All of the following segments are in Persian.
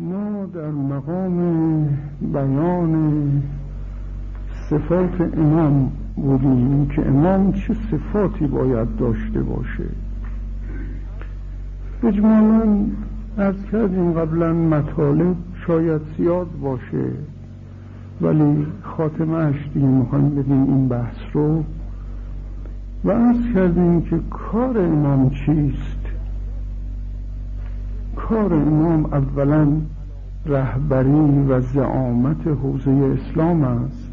ما در مقام بیان صفات امام بودیم. که امام چه صفاتی باید داشته باشه؟ اجمالا از کردیم قبلا مطالب شاید زیاد باشه ولی خاتمه دیگه می‌خوایم بدیم این بحث رو. و از کردیم که کار امام چیست؟ کار امام اولا رهبری و زعامت حوزه اسلام است.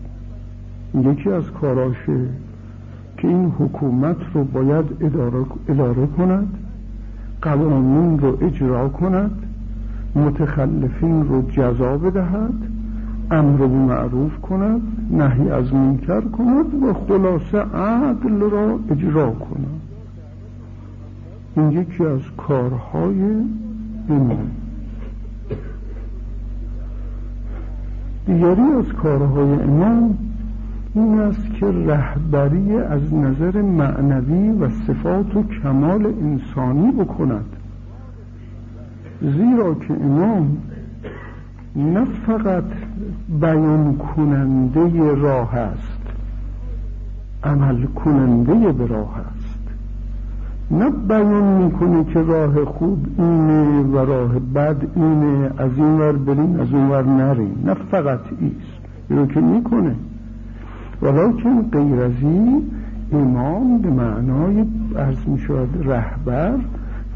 یکی از کاراشه که این حکومت رو باید اداره, اداره کند قوانین رو اجرا کند متخلفین رو جزا بدهد امر به معروف کند نهی از منکر کند و خلاصه عدل را اجرا کند. این یکی از کارهای دیگری از کارهای امام این است که رهبری از نظر معنوی و صفات و کمال انسانی بکند. زیرا که امام نه فقط بیان کننده راه است عمل کننده به راه است. نه بیان می‌کنه که راه خوب اینه و راه بد اینه از این ور برین از اون ور نرین. نه فقط ایست. رو که می‌کنه. ولیکن غیر از این امام به معنای عرض می شود رهبر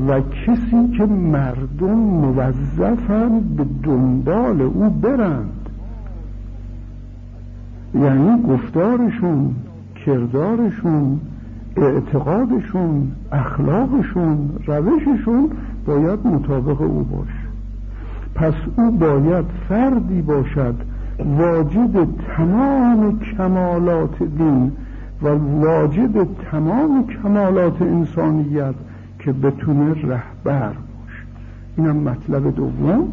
و کسی که مردم موظفند به دنبال او برند. یعنی گفتارشون کردارشون اعتقادشون اخلاقشون روششون باید مطابق او باشه. پس او باید فردی باشد واجد تمام کمالات دین و واجد تمام کمالات انسانیت که بتونه رهبر باشه. اینم مطلب دوم.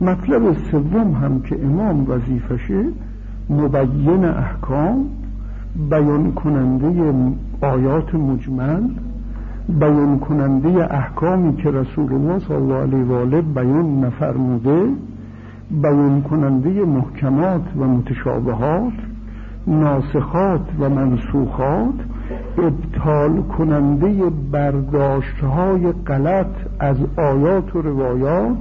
مطلب سوم هم که امام وظیفشه مبین احکام بیان کننده آیات مجمل بیان کننده احکامی که رسول الله صلی الله علیه و آله بیان نفرموده بیان کننده محکمات و متشابهات ناسخات و منسوخات ابطال کننده برداشت های غلط از آیات و روایات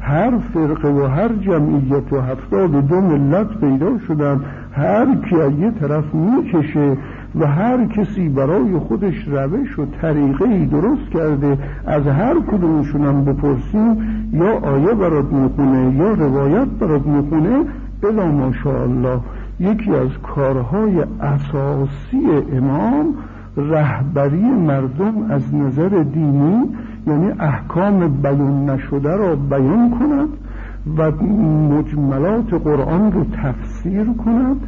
هر فرقه و هر جمعیت و هفتاد دو ملت پیدا شدن هر کی یه طرف می‌کشه و هر کسی برای خودش روش و طریقه ای درست کرده از هر کدومشون بپرسیم یا آیه برات می‌خونه یا روایت برات می‌خونه بلا ماشاءالله. یکی از کارهای اساسی امام رهبری مردم از نظر دینی یعنی احکام بیان نشده را بیان کند و مجملات قرآن رو تفسیر کند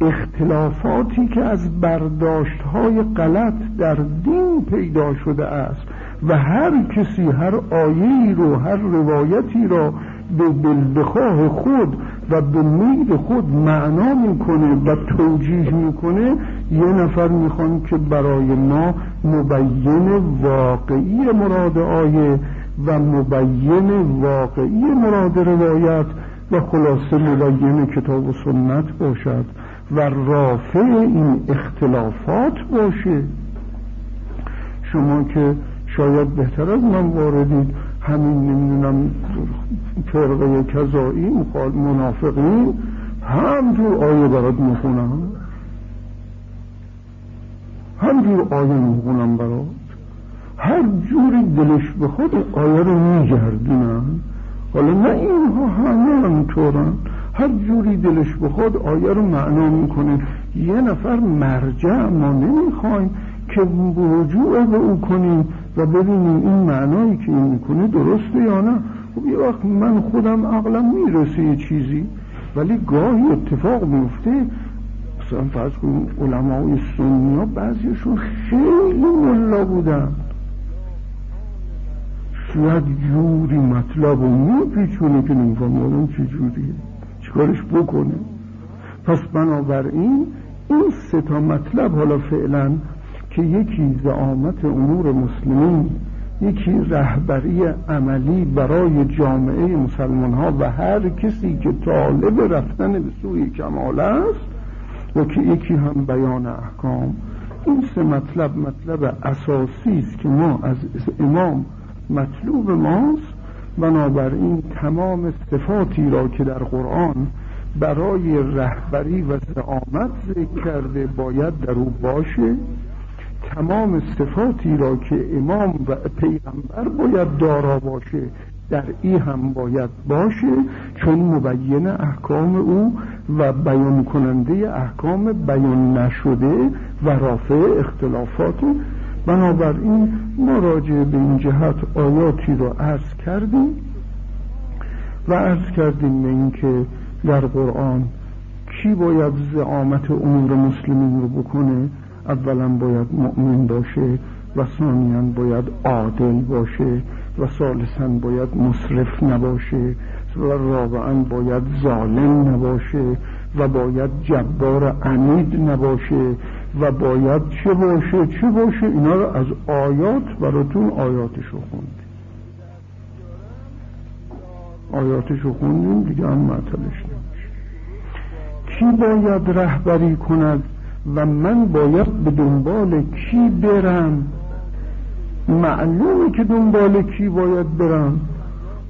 اختلافاتی که از برداشت های غلط در دین پیدا شده است و هر کسی هر آیه رو هر روایتی را به بلبخواه خود و به میل خود معنا می‌کنه و توجیه می‌کنه یه نفر می‌خوان که برای ما مبین واقعی مراد آیه و مبین واقعی مراد روایت و خلاصه مبین کتاب و سنت باشد و رافع این اختلافات باشه شما که شاید بهتر از من واردید همین نمی‌دونم فرقه کذایی منافقین همجور آیه برات می‌خونم. همجور آیه می‌خونم برات. هر جوری دلش بخواد آیه رو میگردونن حالا نه اینها همطورن هر جوری دلش بخواد آیه رو معنا می‌کنه. یه نفر مرجع ما نمی‌خوایم که رجوع به او کنیم و ببینیم این معنایی که این می‌کنه درسته یا نه. خب یه وقت من خودم عقلم می‌رسه یه چیزی ولی گاهی اتفاق میفته مثلا فرض کنیم علمای سنی ها بعضیشون خیلی ملا بودن. شاید جوری مطلب و میپیچونه که نمیفهم چه جوریه؟ چیکارش بکنه؟ پس بنابراین این سه تا مطلب حالا فعلا که یکی زعامت امور مسلمین یکی رهبری عملی برای جامعه مسلمان ها و هر کسی که طالب رفتن به سوی کمال است و که یکی هم بیان احکام. این سه مطلب مطلب اساسی است که ما از امام مطلوب ماست بنابراین تمام صفاتی را که در قرآن برای رهبری و زعامت ذکر کرده باید در او باشه تمام صفاتی را که امام و پیغمبر باید دارا باشه در ای هم باید باشه چون مبین احکام او و بیان کننده احکام بیان نشده و رافع اختلافات بنابراین ما راجع به این جهت آیاتی رو عرض کردیم و عرض کردیم به اینکه در قرآن کی باید زعامت امور مسلمین رو بکنه؟ اولا باید مؤمن باشه و ثانیا باید عادل باشه و ثالثا باید مصرف نباشه و رابعا باید ظالم نباشه و باید جبار عمید نباشه و باید چه باشه چه باشه اینا رو از آیات براتون آیاتشو خوندیم. آیاتشو خوندیم دیگه هم معطلش نمیشه. کی باید رهبری کند و من باید به دنبال کی برم؟ معلومه که دنبال کی باید برم.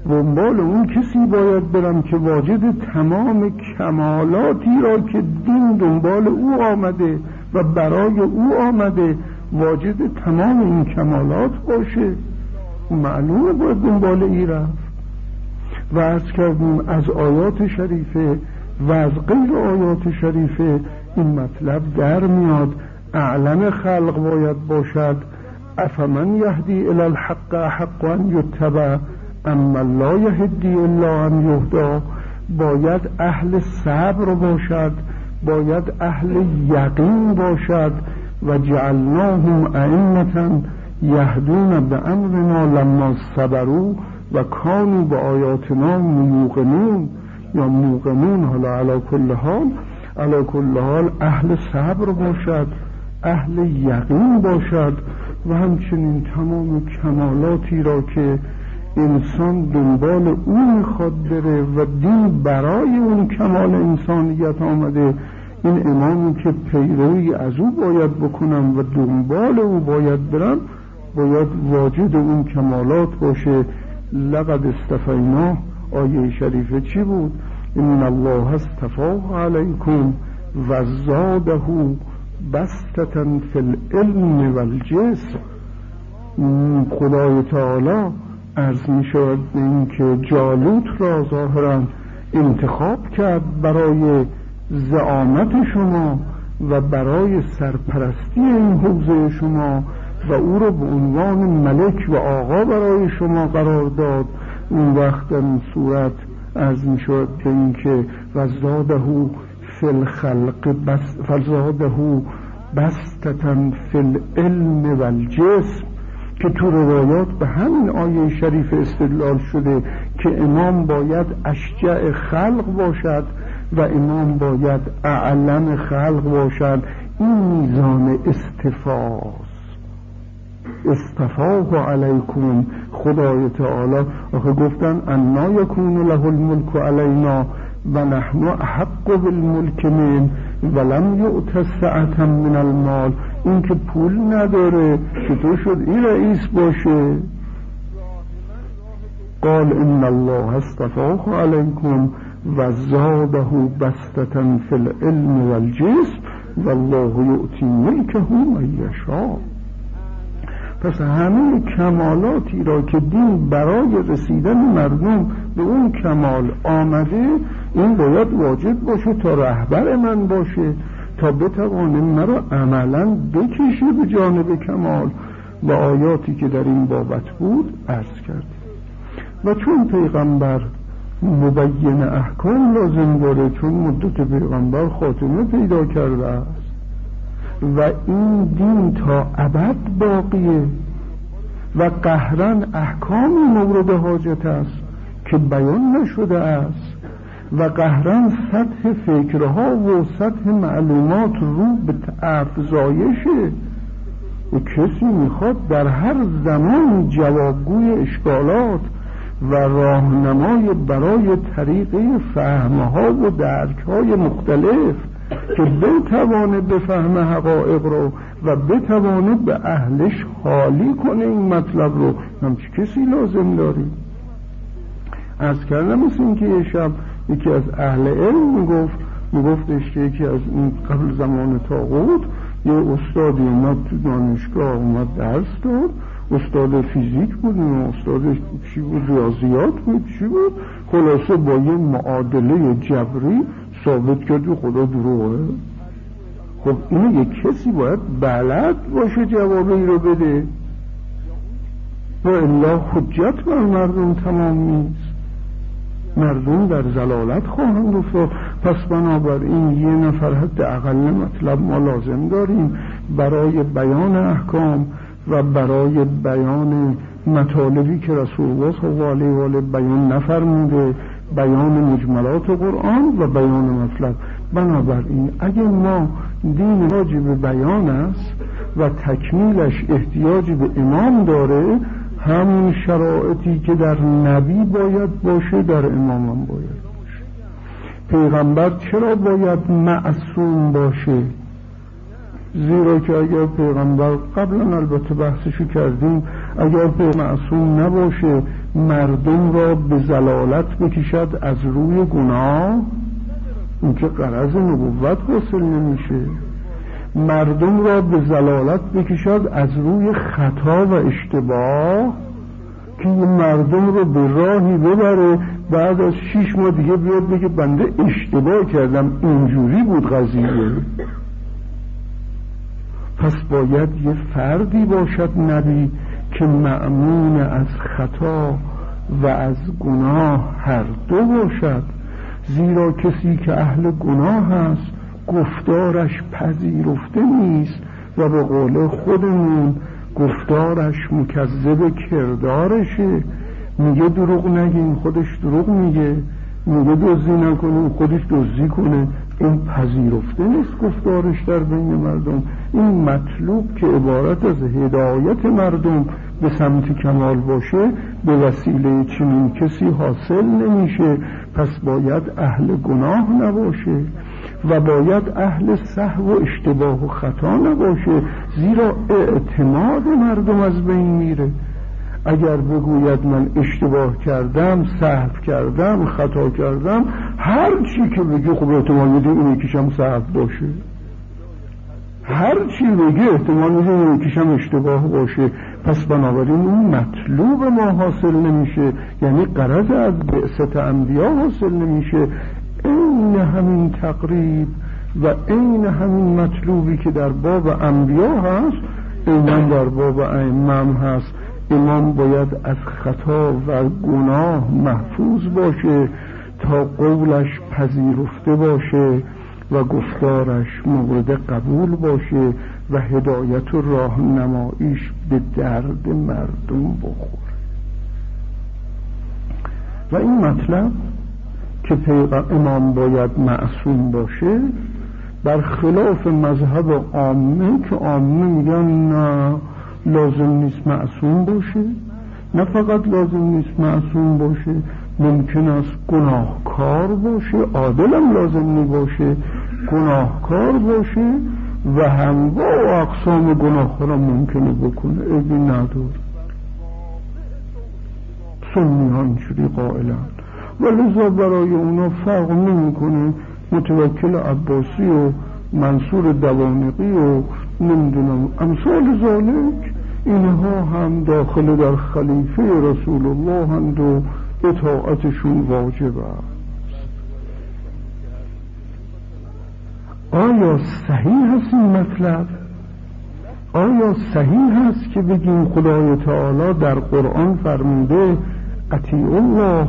دنبال اون کسی باید برم که واجد تمام کمالاتی را که دین دنبال او آمده و برای او آمده واجد تمام این کمالات باشه. معلومه باید دنبال ای رفت. و از کردیم از آیات شریفه و از غیر آیات شریفه این مطلب در میاد. اعلم خلق باید باشد. افمن یهدی الى الحق حق ان یتبع اما لا یهدی الا ان یهدا باید اهل صبر باشد. باید اهل یقین باشد و جعلناهم ائمه یهدون به امرنا لما صبروا و کانو به آیاتنا موقنون. یا موقنون حالا علا کل حال علا کل حال اهل صبر باشد اهل یقین باشد و همچنین تمام کمالاتی را که انسان دنبال او می‌خواد بره و دین برای اون کمال انسانیت آمده. این امامی که پیروی از او باید بکنم و دنبال او باید برم باید واجد اون کمالات باشه. لقد استفینا آیه شریفه چی بود؟ ان الله استفاه علیکم و زاده بستتا فی العلم و الجسم خدای تعالی از می شود اینکه جالوت را ظاهرا انتخاب کرد برای زعامت شما و برای سرپرستی این حوزه شما و او را به عنوان ملک و آقا برای شما قرار داد. اون وقت در این صورت از می شود اینکه وزاده فی الخلق بس فزاده بستتا فی العلم و الجسم. که تو روایات به همین آیه شریف استدلال شده که امام باید اشجع خلق باشد و امام باید اعلم خلق باشد این میزان استفاست استفاه علیکم خدای تعالی. آخه گفتن انا یکون له الملک علینا و نحن احق بالملک من ولم یؤت من المال. این که پول نداره چطور شد؟ این رئیس باشه. قال ان الله استفاه علیکم و زاده بستتا فی العلم والجسم والله یؤتی ملکه من یشاء. پس همه کمالاتی را که دین برای رسیدن مردم به اون کمال آمده این باید واجب باشه تا رهبر من باشه. تا بتوانه مرا عملا بکشه به جانب کمال و آیاتی که در این بابت بود عرض کرد و چون پیغمبر مبین احکام لازم داره چون مدت پیغمبر خاتمه پیدا کرده است و این دین تا ابد باقیه و قهرن احکامی مورد حاجت است که بیان نشده است. و قهرن سطح فکرها و سطح معلومات رو به افزایشه و کسی می‌خواد در هر زمان جوابگوی اشکالات و راهنمای برای طریقه فهمها و درکهای مختلف که بتوانه بفهم حقایق رو و بتوانه به اهلش حالی کنه این مطلب رو همچی کسی لازم داریم؟ از کردم مثل که یه شب یکی از اهل علم می‌گفت میگفتش که یکی از این قبل زمان تاغوت یه استادی اومد تو دانشگاه اومد درس داد. استاد فیزیک بود نه استاد چی بود؟ ریاضیات بود چی بود؟ خلاصه با یه معادله جبری ثابت کرد که خدا دروغه. خب اینو یه کسی باید بلد باشه جواب رو بده. و الا حجت بر مردم تمام نیست. مردم در زلالت خواهند افتاد. پس بنابراین یه نفر حد اقل مطلب ما لازم داریم برای بیان احکام و برای بیان مطالبی که رسول الله صلی الله علیه و آله بیان نفرموده بیان مجملات قرآن و بیان مطلب. بنابراین اگر ما دین احتیاج به بیان است و تکمیلش احتیاجی به امام داره همون شرایطی که در نبی باید باشه در امام هم باید باشه. پیغمبر چرا باید معصوم باشه؟ زیرا که اگر پیغمبر قبلا البته بحثشو کردیم اگر پیغمبر معصوم نباشه مردم را به زلالت بکشد از روی گناه. اون که قرض نبوت حاصل نمیشه. مردم را به زلالت بکشد از روی خطا و اشتباه که مردم رو به راهی ببره بعد از شیش ماه دیگه بیاد بگه بنده اشتباه کردم اینجوری بود قضیه. پس باید یه فردی باشد نبی که معمون از خطا و از گناه هر دو باشد زیرا کسی که اهل گناه است گفتارش پذیرفته نیست و به قول خودمون گفتارش مکذب کردارشه. میگه دروغ نگین خودش دروغ میگه. میگه دزدی نکنه خودش دزدی کنه. این پذیرفته نیست گفتارش در بین مردم. این مطلوب که عبارت از هدایت مردم به سمت کمال باشه به وسیله چنین کسی حاصل نمیشه. پس باید اهل گناه نباشه. و باید اهل صحو و اشتباه و خطا نباشه زیرا اعتماد مردم از بین میره. اگر بگوید من اشتباه کردم صحف کردم خطا کردم هر چی که بگه خب احتمال میده این یکیشم صحف باشه. هر چی بگه احتمال میده این یکیشم اشتباه باشه. پس بنابراین اون مطلوب ما حاصل نمیشه. یعنی قرض از بعثت انبیا حاصل نمیشه. همین تقریب و این همین مطلوبی که در باب انبیا هست این در باب ائمه هست. امام باید از خطا و گناه محفوظ باشه تا قولش پذیرفته باشه و گفتارش مورد قبول باشه و هدایت و راهنماییش به درد مردم بخوره. و این مطلب که امام باید معصوم باشه خلاف مذهب عامه که عامه میگن نه لازم نیست معصوم باشه. نه فقط لازم نیست معصوم باشه ممکن است گناهکار باشه عادلم لازم نی باشه گناهکار باشه و هم با اقسام گناه را ممکنه بکنه. ایدی ندار سنی ها اینجوری قائلن و لذا برای اونا فرق نمی‌کنه. متوکل عباسی و منصور دوانقی و نمی‌دونم امثال ذالک اینها هم داخل در خلیفه رسول الله هند و اطاعتشون واجب است. آیا صحیح هست این مطلب؟ آیا صحیح هست که بگیم خدای تعالی در قرآن فرموده اطیع الله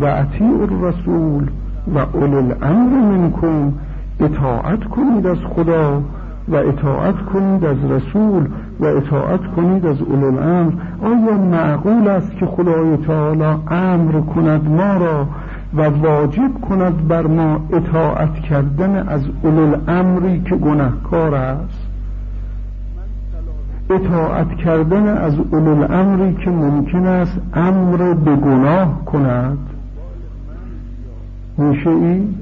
و اطیع الرسول و اول الامر منکم اطاعت کنید از خدا و اطاعت کنید از رسول و اطاعت کنید از اول الامر. آیا معقول است که خدای تعالی امر کند ما را و واجب کند بر ما اطاعت کردن از اول الامری که گناهکار است؟ اطاعت کردن از اولو امری که ممکن است امر به گناه کند. میشه این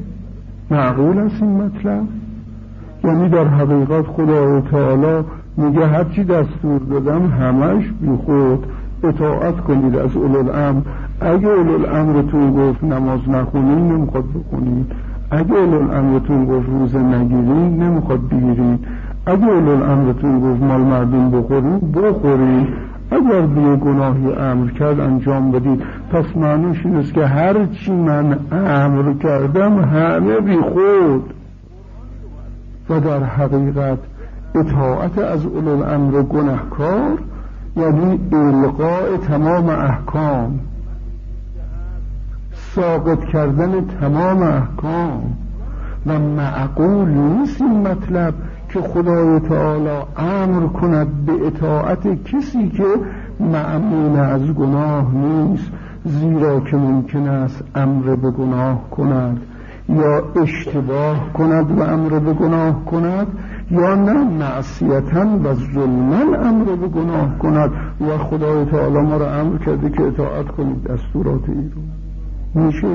معقول است این مطلب؟ یعنی در حقیقت خدا تعالی میگه هرچی دستور دادم همش بی خود اطاعت کنید از اولو امر اگه اولو امرتون گفت نماز نخونین نمی‌خواد بخونید. اگه اولو امرتون گفت روزه نگیرین نمی‌خواد بگیرین اگه اولو امرتون گفت مال مردم بخورین بخورین اگر به گناهی امر کرد انجام بدید. پس معنیش این است که هر چی من امر کردم همه بی خود. و در حقیقت اطاعت از اولو امر گناهکار یعنی القاء تمام احکام. ساقط کردن تمام احکام. و معقول نیست این مطلب که خدای تعالی امر کند به اطاعت کسی که معمول از گناه نیست زیرا که ممکن است امر به گناه کند یا اشتباه کند و امر به گناه کند یا نه معصیتا و ظلما امر به گناه کند و خدای تعالی ما را امر کرده که اطاعت کنید دستورات ای رو میشه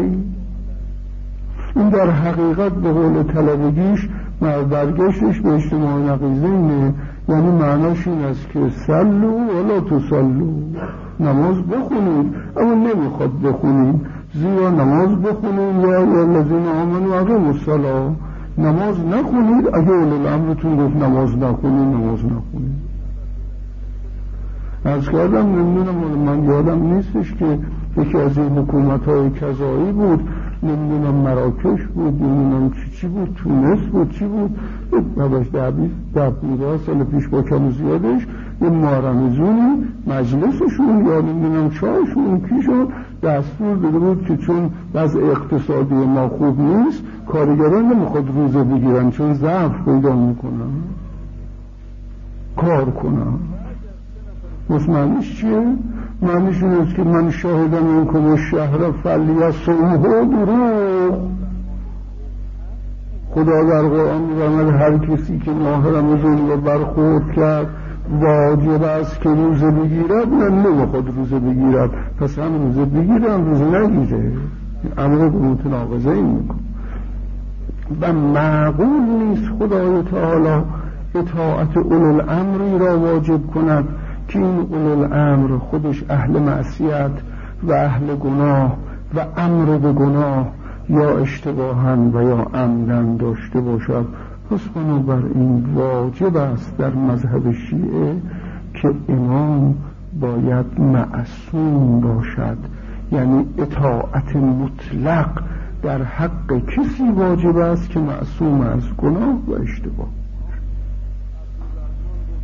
این در حقیقت به قول طلبگیش برگشتش به اجتماع نقیزه اینه. یعنی معناش این است که سلو ولا تو سلو نماز بخونید. اما نمی‌خواد بخونید. زیرا نماز بخونید یا یا لذین آمن و اقیم السلام نماز نخونید. اگه اولو امرتون گفت نماز نخونید نماز نخونید. از کردم نمی‌دونم من یادم نیستش که یکی از این حکومت های کذایی بود. نمی‌دونم مراکش بود نمی‌دونم چی چی بود تونس بود چی بود؟ نباش دبیر دبیرها سال پیش با کم زیادش یه مارمزونی مجلسشون یا نمی‌دونم چایشون کیشون دستور داده بود که چون وضع اقتصادی ما خوب نیست کارگران نمی‌خواد روزه بگیرن چون ضعف پیدا می‌کنن. کار کنن. معنیش چیه؟ معنیش این است که من شاهدم این کنه شهر فلی سومه دروغ خدا در قرآن میفرماد هر کسی که ماه رمضان رو برخورد کرد واجب است که روزه بگیرد نه نمی‌خواد روزه بگیرد. پس هم روزه بگیرم روزه نگیره. امر به متناقضه این میکن و معقول نیست خدای تعالی اطاعت اولو الامری را واجب کند. که این اولو الامر خودش اهل معصیت و اهل گناه و امر به گناه یا اشتباها و یا عمدن داشته باشد. پس بنابراین واجب است در مذهب شیعه که امام باید معصوم باشد. یعنی اطاعت مطلق در حق کسی واجب است که معصوم از گناه و اشتباه.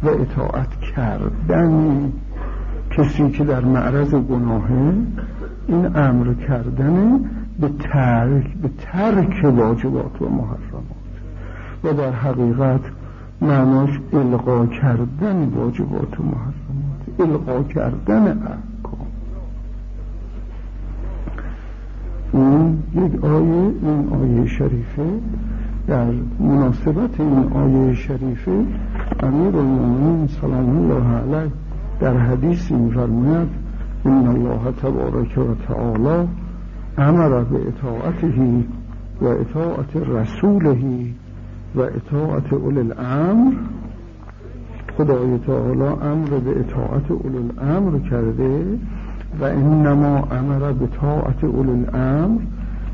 و اطاعت کردن کسی که در معرض گناهه این امر کردن به ترک به ترک واجبات و محرمات. و در حقیقت معناش القا کردن واجبات و محرمات القا کردن احکام. این یک آیه این آیه شریفه در مناسبت این آیه شریفه امیر المؤمنین سلام الله علیه در حدیثی میفرماید ان الله تبارک و تعالی امر به اطاعته و اطاعت رسوله و اطاعت اول الامر. خدای تعالی امر به اطاعت اول الامر کرده و انما امر به طاعت اول الامر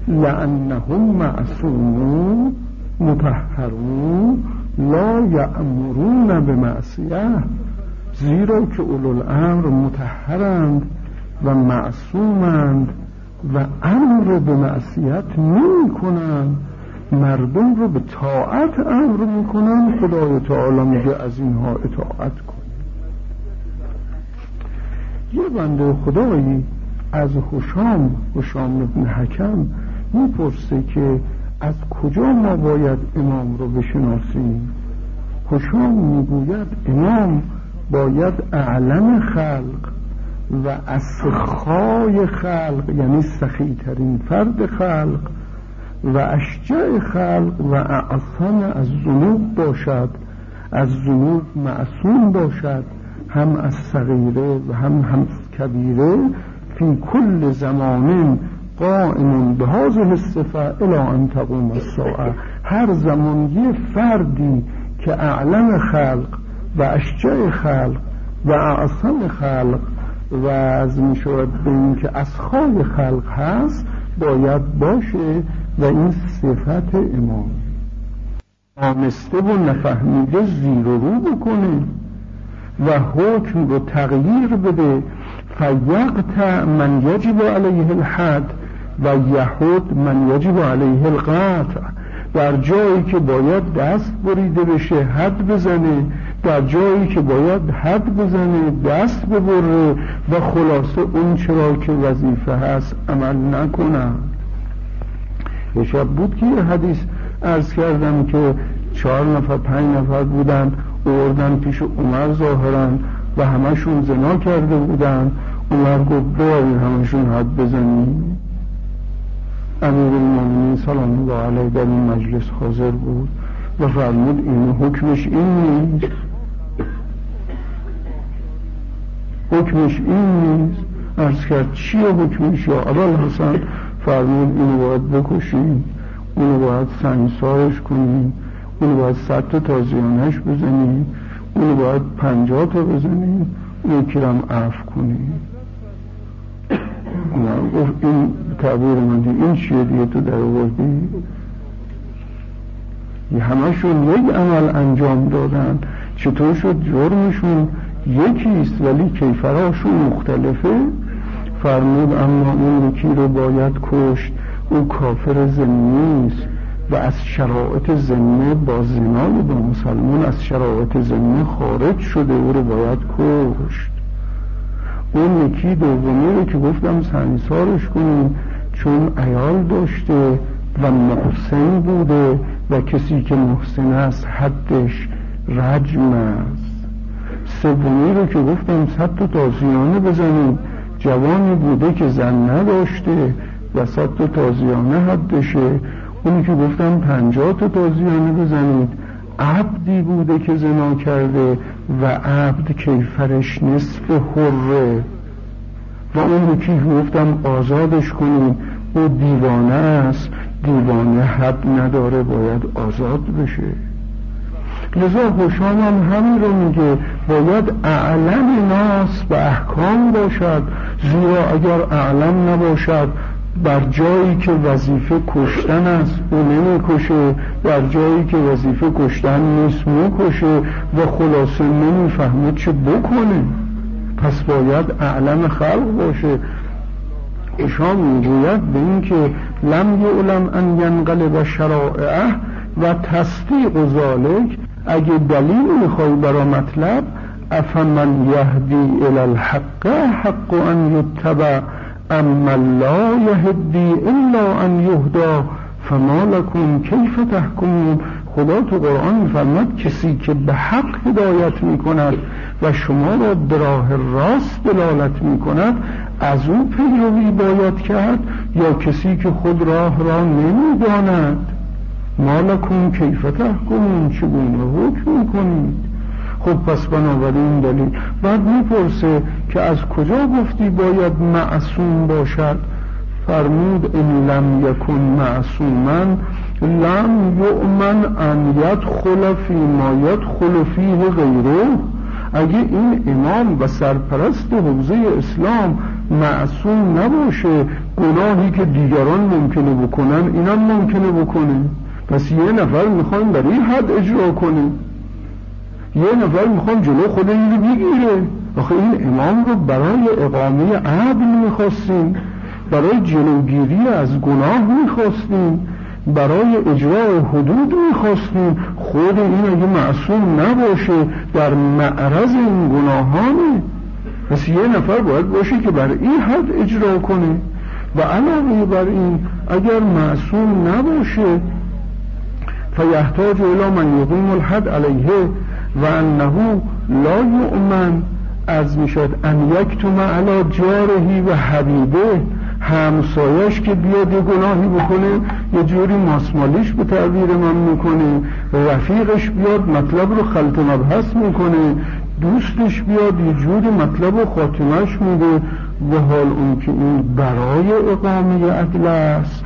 لانهم معصومون متحرون لا یأمرون به معصیه زیرا که اولو الامر متحرند و معصومند و امر به معصیت نمی مردم رو به طاعت امر می‌کنن خدای تعالی میگه از اینها اطاعت کن. یه بنده خدایی از حشام حشام ابن حکم می‌پرسه که از کجا ما باید امام رو بشناسیم؟ حشام می‌گوید امام باید اعلم خلق و اسخای خلق یعنی سخیترین فرد خلق و اشجع خلق و اعصان از ذنوب باشد از ذنوب معصوم باشد هم از صغیره و هم هم کبیره فی کل زمان قائم به هذه الصفه الى ان تقوم الساعه هر زمان یه فردی که اعلم خلق و اشجع خلق و اعصم خلق و از می شود به این که خال خلق هست باید باشه و این صفت امام. آمسته و نفهمیده زیر و رو بکنه و حکم رو تغییر بده. فیقت من یجب علیه الحد و یهود من یجب علیه القطع. در جایی که باید دست بریده بشه حد بزنه. در جایی که باید حد بزنه دست ببره. و خلاصه اون چرا که وظیفه هست عمل نکنم. یه شب بود که یه حدیث ارز کردم که چهار نفر پنج نفر بودن اوردن پیش عمر ظاهرن و همشون زنا کرده بودن عمر گفت باید همشون حد بزنیم امیر المومنین سلام الله علیه در این مجلس حاضر بود. و فرمود این حکمش این نیست. حکمش این نیست. ارز کرد چیه حکمش یا اول حسن فرمود اینو باید بکشیم اونو باید سنگسارش کنیم اونو باید صد تا تازیانش بزنیم اونو باید پنجاه تا بزنیم اون یکی رم عف کنیم گفت این تعبیر من این چیه دیگه تو در آوردی؟ همشون یک عمل انجام دادن. چطور شد؟ جرمشون یکیست ولی کیفراشون مختلفه. فرمود اما اون یکی رو باید کشت. او کافر زنیست و از شرایط زنه با زنای با مسلمان از شرایط زنه خارج شده. او رو باید کشت. اون یکی دومی رو که گفتم سنسارش کنیم چون ایال داشته و محسن بوده و کسی که محسن است حدش رجم است. سومی رو که گفتم صد تا تازیانه بزنیم. جوانی بوده که زن نداشته و صد تا تازیانه حدشه. اونی که گفتم پنجاه تا تازیانه بزنید. عبدی بوده که زنا کرده و عبد کیفرش نصف حره. و اون که گفتم آزادش کنیم او دیوانه است دیوانه حد نداره باید آزاد بشه. لذا خوشام هم همین رو میگه باید اعلم ناس به احکام باشد زیرا اگر اعلم نباشد بر جایی که وظیفه کشتن است او نمی‌کشه. در جایی که وظیفه کشتن نیست می‌کشه و خلاصه نمی‌فهمه چه بکنه. پس باید اعلم خلق باشه. اشام می‌گوید به اینکه لم یعلم ان ینقلب شرائعه و تصدیق ذالک اگه دلیل می‌خوای برا مطلب افمن یهدی الى الحق حق ان یتبع. اما لا یهدی الا ان یهدا فما لکن کیف تحکمون خدا تو قرآن میفرماد کسی که به حق هدایت می‌کند و شما را راه راست دلالت می‌کند از او پیروی باید کرد یا کسی که خود راه را نمی‌داند؟ مالکون کیف تحکمون؟ چگونه حکم می‌کنید؟ خب پس بنابراین دلیل بعد می‌پرسه که از کجا گفتی باید معصوم باشد؟ فرمود این لم یکن معصوما لم یؤمن ان یدخل فی ما یدخل فیه غیره. اگه این امام و سرپرست حوزه اسلام معصوم نباشه گناهی که دیگران ممکنه بکنن اینم ممکنه بکنه. پس یه نفر می‌خوایم برای حد اجرا کنه. یه نفر می‌خوام جلو خود این رو بگیره. آخه این امام رو برای اقامه عدل می‌خواستیم برای جلوگیری از گناه می‌خواستیم برای اجرای حدود می‌خواستیم. خود این اگه معصوم نباشه در معرض این گناهانه. پس یه نفر باید باشه که بر این حد اجرا کنه. و علاوه بر این اگر معصوم نباشه فیحتاج الى من یقیم الحد علیه و انه لا یؤمن. از می‌شد ان یکتم علی جارهی و حبیبه. همسایش که بیاد یه گناهی بکنه یه جوری ماسمالیش به تعبیر من می‌کنه رفیقش بیاد مطلب رو خلط مبحث می‌کنه دوستش بیاد یه جوری مطلب و خاتمش میده و حال اون که این برای اقامه عدل است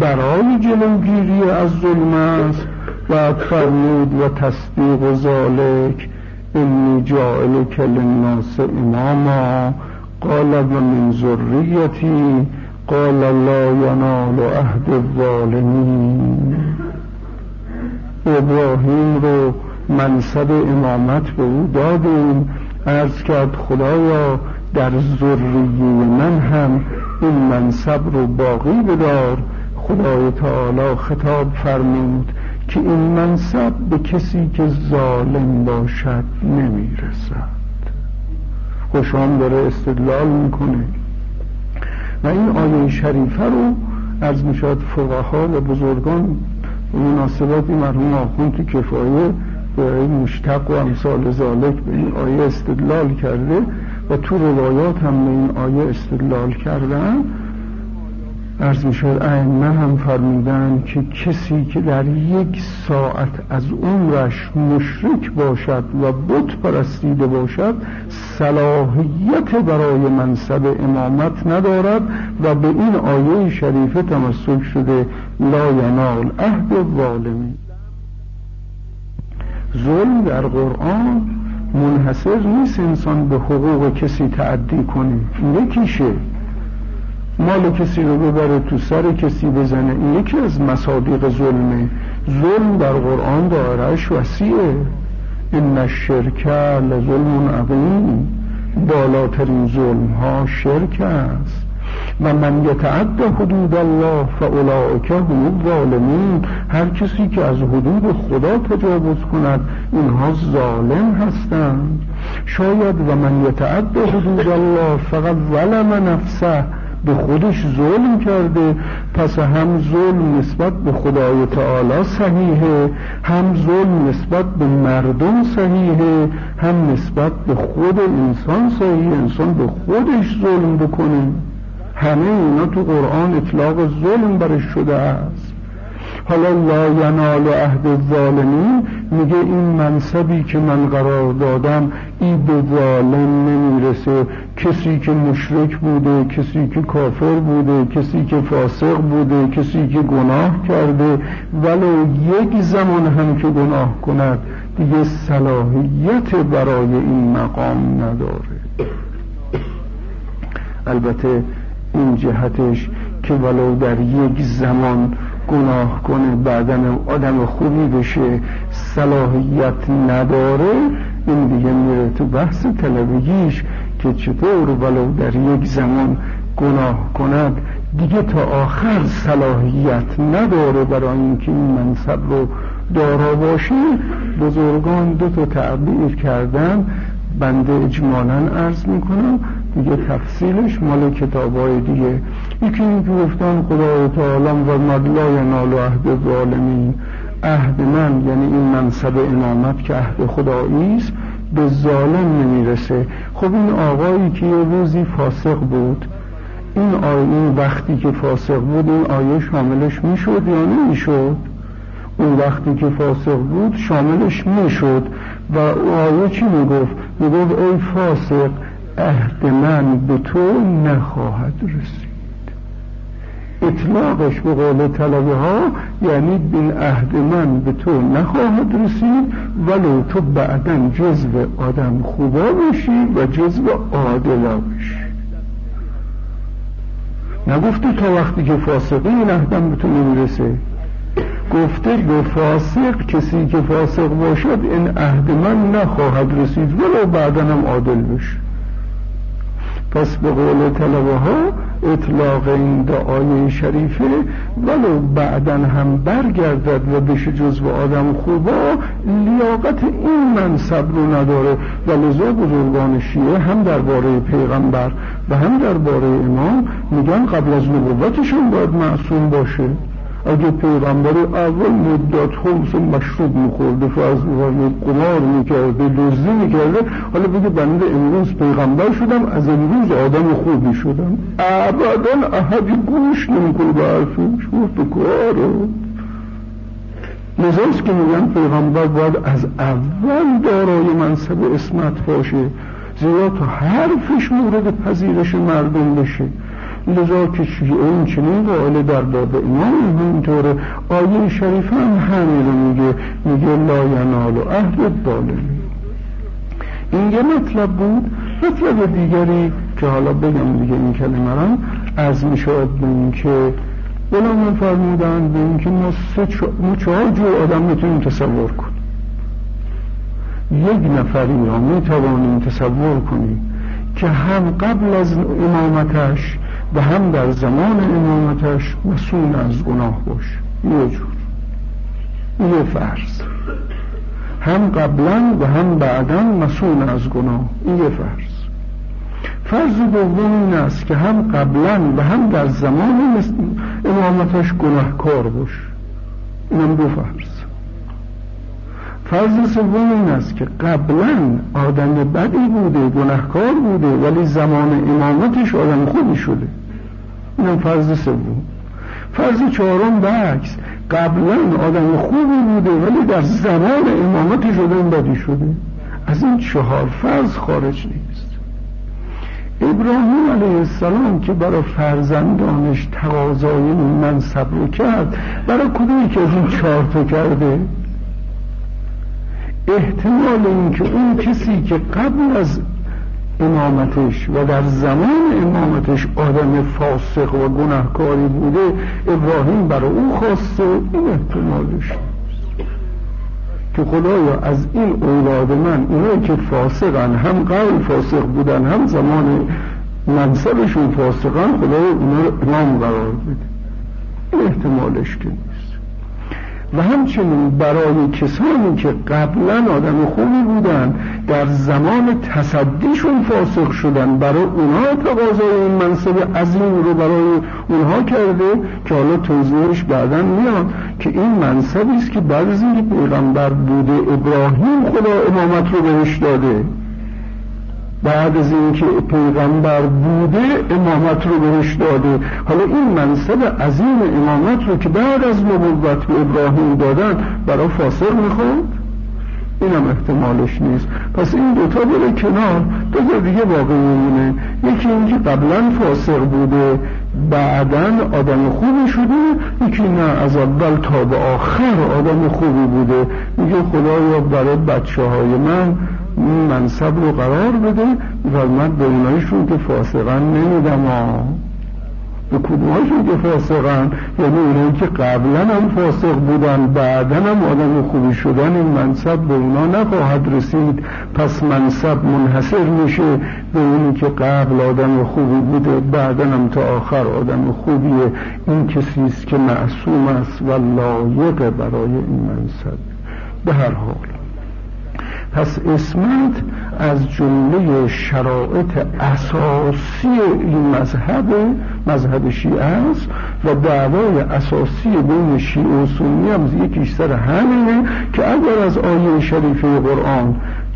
برای جلوگیری از ظلم است. و فرمود و تصدیق و ذالک انی جائل کل الناس اماما قال من ذریتی قال لا ینال عهد الظالمین ابراهیم رو منصب امامت به او دادیم. ارز کرد خدایا در ذریه من هم این منصب رو باقی بدار. خدای تعالی خطاب فرمود که این منصب به کسی که ظالم باشد نمی‌رسد. خوشام داره استدلال می‌کنه. و این آیه شریفه رو از می‌شد فقها و بزرگان و مناسباتی مرحوم آخون تو کفایه به مشتق و امثال ذالک به این آیه استدلال کرده و تو روایات هم به این آیه استدلال کردن ارز می شد ائمه هم فرمودن که کسی که در یک ساعت از عمرش مشرک باشد و بت پرستیده باشد صلاحیت برای منصب امامت ندارد و به این آیه شریفه تمسک شده لا ینال عهد الظالمین. ظلم در قرآن منحصر نیست انسان به حقوق کسی تعدی کنه. یکیشه. مال کسی رو ببره تو سر کسی بزنه این یکی از مصادیق ظلمه ظلم در قرآن دارش وسیعه این الشرک لظلم عظیم. بالاترین ظلم ها شرک است. و من یتعد حدود الله فاولئک هم الظالمون. هر کسی که از حدود خدا تجاوز کند اینها ظالم هستند. شاید و من یتعد حدود الله فقط ظلم نفسه. به خودش ظلم کرده پس هم ظلم نسبت به خدای تعالی صحیحه هم ظلم نسبت به مردم صحیحه هم نسبت به خود انسان صحیح انسان به خودش ظلم بکنه. همه اینا تو قرآن اطلاق ظلم برش شده است. حالا لا ینال عهد الظالمین. میگه این منصبی که من قرار دادم ای به ظالم نمی‌رسه. کسی که مشرک بوده کسی که کافر بوده کسی که فاسق بوده کسی که گناه کرده. ولو یک زمان هم که گناه کند دیگه صلاحیت برای این مقام نداره. البته این جهتش که ولو در یک زمان گناه کنه بعدن آدم خوبی بشه صلاحیت نداره این دیگه میره تو بحث طلبگیش که چطور ولو در یک زمان گناه کند. دیگه تا آخر صلاحیت نداره برای اینکه این منصب رو دارا باشه. بزرگان دو تا تعبیر کردن بنده اجمالا عرض می‌کنم دیگه تفصیلش مال کتاب های دیگه یکی این که گفتن خدای تعالی و مدلا ینال و عهد ظالمین. عهد من یعنی این منصب امامت که عهد خدایی است به ظالم نمی‌رسه. خب این آقایی که یه روزی فاسق بود این آیه وقتی که فاسق بود این آیه شاملش می‌شد یا نمی‌شد؟ اون وقتی که فاسق بود شاملش می‌شد. و آیه چی می‌گفت؟ می‌گفت ای فاسق عهد من به تو نخواهد رسید. اطلاقش به قول طلبه ها یعنی این عهد من به تو نخواهد رسید ولو تو بعدا جزو آدم خوبا بشی و جزو عادلا بشی نگفته تا وقتی که فاسقی این عهدم به تو نمی‌رسه. گفته به فاسق کسی که فاسق باشد این عهد من نخواهد رسید ولو بعدا هم عادل بشه پس به قول طلبه ها اطلاق این دعای شریفه ولو بعدا هم برگردد و بشه جزو آدم خوبا لیاقت این منصب رو نداره. و لذا بزرگان شیعه هم درباره پیغمبر و هم درباره امام میگن قبل از نبوتشون باید معصوم باشه. اگه پیغمبر اول مدت خمس مشروب میخورده فرض می‌کنید قمار می‌کرده دزدی می‌کرده حالا بگه بنده امروز پیغمبر شدم از امروز آدم خوبی شدم. ابدا احدی گوش نمی‌کنه به حرفش تو کاره لذاست که میگن پیغمبر باید از اول دارای منصب اسمت باشه زیرا تا حرفش مورد پذیرش مردم بشه. لذا که این چنین قائل در باب امام همینطوره. آیه شریفه هم همین میگه. میگه لا ینال و عهد بالمی این یه مطلب بود. مطلب دیگری که حالا بگم دیگه این کلمه رو از می‌شود به این که من فرمودن به این که ما, ما چهار آدم می‌تونیم تصور کنیم. یک نفری را می‌توانیم تصور کنیم که هم قبل از امامتش و هم در زمان امامتش مسئول از گناه باشه یه جور. یه فرض. هم قبلا و هم بعدا مسئول از گناه. این یه فرض. فرض دوم این است که هم قبلا و هم در زمان امامتش گناهکار باشه اینم دو فرض. فرض سوم این است که قبلا آدم بدی بوده گناهکار بوده ولی زمان امامتش آدم خوبی شده. اینم فرض سوم. فرض چهارم برعکس قبلا آدم خوبی بوده ولی در زمان امامتش آدم بدی شده. از این چهار فرض خارج نیست. ابراهیم علیه السلام که برای فرزندانش تقاضای منصب رو کرد برای کدومی که از این چهار تا کرده؟ احتمال اینکه اون کسی که قبل از امامتش و در زمان امامتش آدم فاسق و گناهکاری بوده ابراهیم برای او خواسته این احتمالش که خدایا از این اولاد من اینایی که فاسقن هم قبل فاسق بودن هم زمان منصبشون فاسقن خدایا اونا رو امام قرار بده. این احتمالش که و همچنین برای کسانی که قبلا آدم خوبی بودن در زمان تصدیشون فاسق شدن. برای اونها تقاضای این منصب عظیم رو برای اونها کرده که حالا توضیحش بعدا میاد که این منصبی است که بعد از اینکه پیغمبر بوده ابراهیم خدا امامت رو بهش داده. بعد از اینکه پیغمبر بوده امامت رو بهش داده. حالا این منصب عظیم امامت رو که بعد از نبوت به ابراهیم دادن برای فاسق می‌خواد؟ اینم احتمالش نیست. پس این دوتا بره کنار دو دیگه باقی میمونه. یکی اینکه قبلا فاسق بوده بعدا آدم خوبی شده یکی نه از اول تا به آخر آدم خوبی بوده. میگه خدایا برای بچه های من منصب رو قرار بده و من به اونایشون که فاسقن نمیدم به کدوماشون که فاسقن یعنی اونایی که قبلا هم فاسق بودن بعدا هم آدم خوبی شدن این منصب به اونا نخواهد رسید. پس منصب منحصر میشه به اونی که قبل آدم خوبی بوده بعدا هم تا آخر آدم خوبیه. این کسی است که معصوم است و لایق برای این منصب. به هر حال. پس اسمت از جمله شرایط اساسی این مذهب مذهب شیعه است و دعوای اساسی بین شیعه و سنی هم یکیش سر همینه که اگر از آیه شریفه قرآن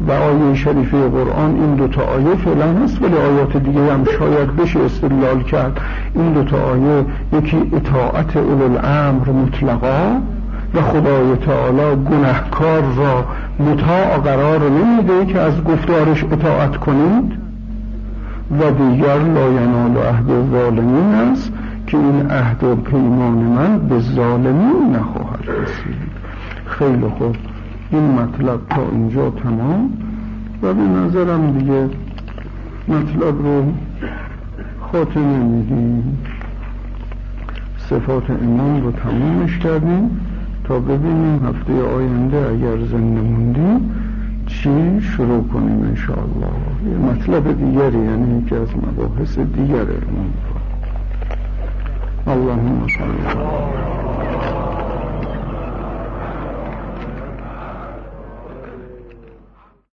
و آیه شریفه قرآن این دوتا آیه فعلا هست ولی آیات دیگه هم شاید بشه استدلال کرد. این دوتا آیه یکی اطاعت اول الامر مطلقا و خدای تعالی گنهکار را مطاع قرار نمیده که از گفتارش اطاعت کنید؟ و دیگر لا ینال عهد ظالمین است که این عهد و پیمان من به ظالمین نخواهد رسید. خیلی خوب. این مطلب تا اینجا تمام. و به نظرم دیگه مطلب رو خاتمه میدیم صفات امام رو تمامش کردیم. ببینیم هفته آینده اگر زنده موندیم چی شروع کنیم انشاءالله. یه مطلب دیگری یعنی که از مباحث دیگر علم اللهم صلی